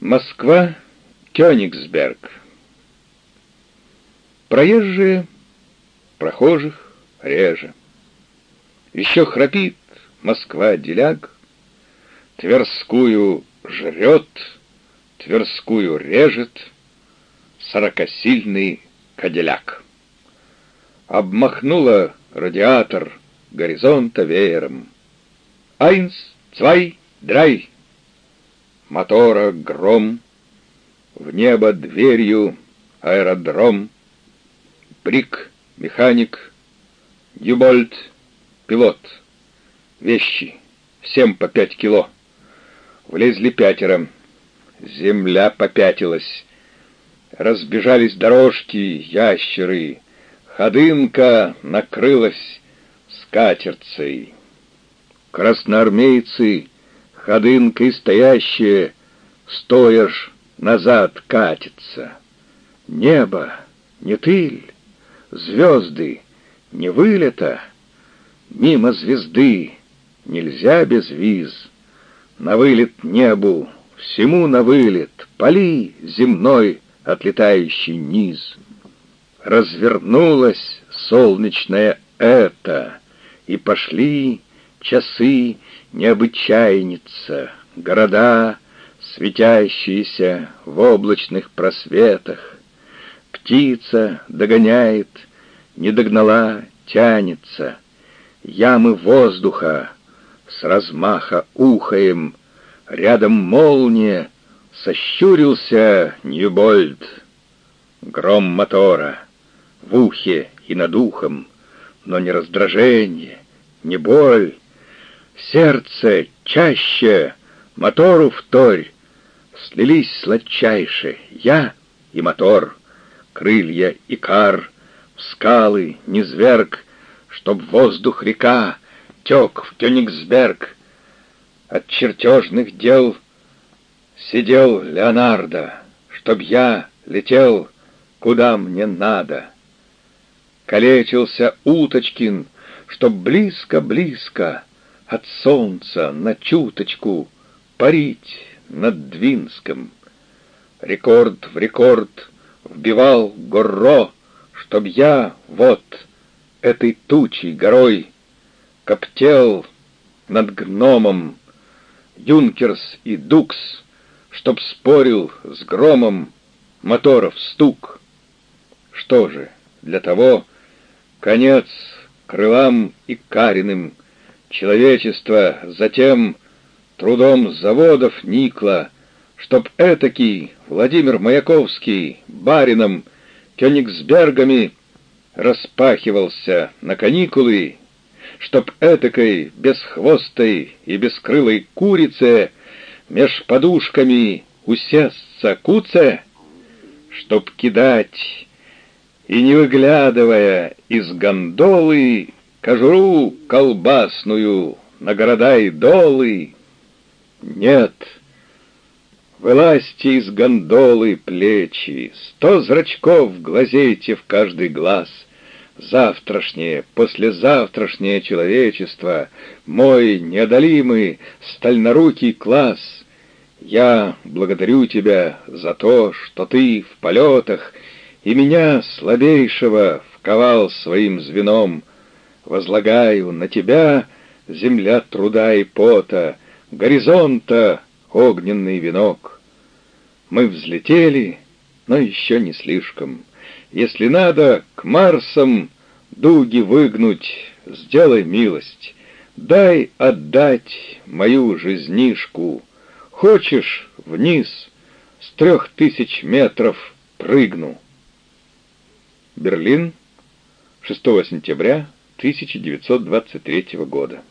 Москва, Кёнигсберг. Проезжие, прохожих реже. Еще храпит Москва-деляг, Тверскую жрет, Тверскую режет Сорокосильный кадилляк. Обмахнула радиатор горизонта веером. Айнс, цвай, драй! Мотора гром, В небо дверью аэродром, Брик, механик, Дюбольд, пилот. Вещи, всем по пять кило. Влезли пятеро. Земля попятилась. Разбежались дорожки, ящеры. Ходынка накрылась скатертцей. Красноармейцы ходынкой стоящие, стояж назад катится. Небо, не тыль, звезды, не вылета, мимо звезды нельзя без виз. На вылет небу, всему на вылет, поли земной отлетающий низ. Развернулась солнечная это, и пошли часы необычайница, города, светящиеся в облачных просветах. Птица догоняет, не догнала, тянется. Ямы воздуха с размаха ухаем, рядом молния, сощурился Ньюбольд. Гром мотора в ухе и над ухом, но не раздражение, не боль, Сердце чаще, мотору вторь, Слились сладчайше я и мотор, Крылья и кар, в скалы низверг, Чтоб воздух река тек в Кёнигсберг. От чертежных дел сидел Леонардо, Чтоб я летел, куда мне надо. Калечился Уточкин, Чтоб близко-близко от солнца на чуточку парить над Двинском. Рекорд в рекорд вбивал Горро, чтоб я вот этой тучей горой коптел над гномом Юнкерс и Дукс, чтоб спорил с громом моторов стук. Что же, для того конец крылам и кариным — Человечество затем трудом заводов никло, Чтоб этакий Владимир Маяковский барином Кёнигсбергами распахивался на каникулы, Чтоб этакой бесхвостой и бескрылой курице Меж подушками усесться куце, Чтоб кидать и, не выглядывая из гондолы, кожуру колбасную на города и долы. Нет, вылазьте из гондолы плечи, сто зрачков глазейте в каждый глаз. Завтрашнее, послезавтрашнее человечество, мой неодолимый стальнорукий класс. Я благодарю тебя за то, что ты в полетах и меня, слабейшего, вковал своим звеном — возлагаю на тебя, земля труда и пота, горизонта огненный венок. Мы взлетели, но еще не слишком. Если надо, к Марсам дуги выгнуть, сделай милость. Дай отдать мою жизнишку. Хочешь, вниз, с трех тысяч метров прыгну. Берлин, 6 сентября 1923 года.